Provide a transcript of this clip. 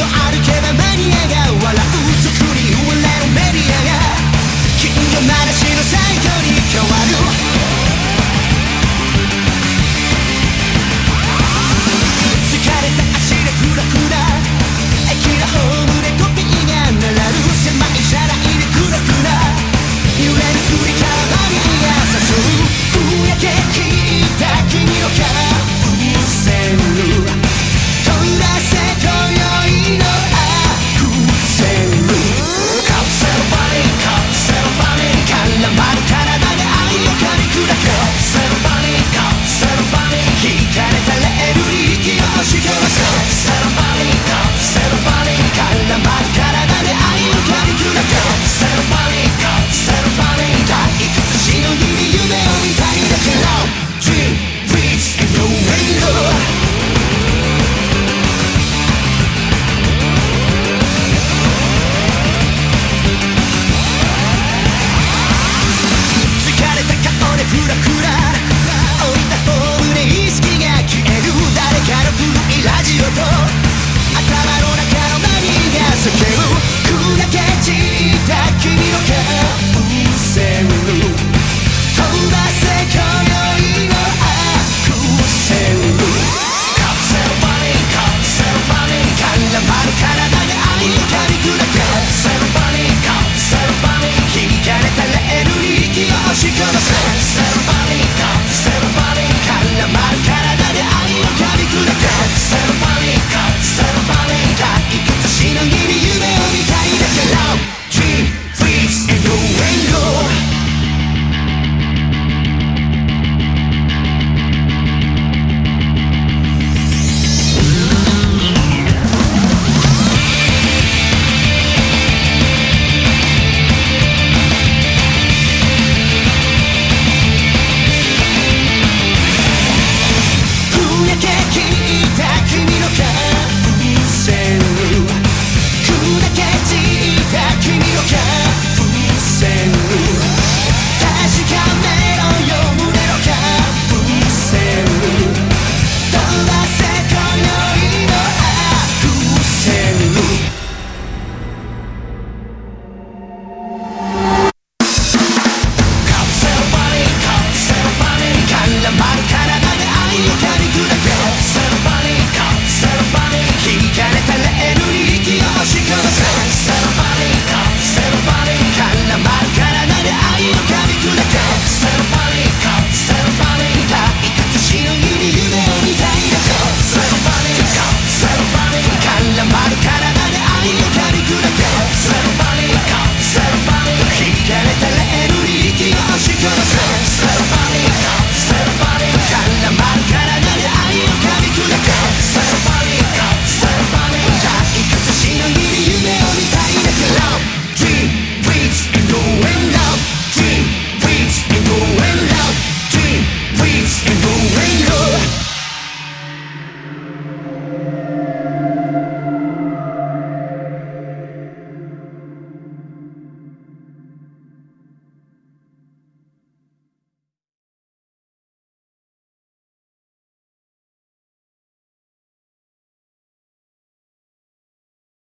を歩けばマニアが笑う Michael.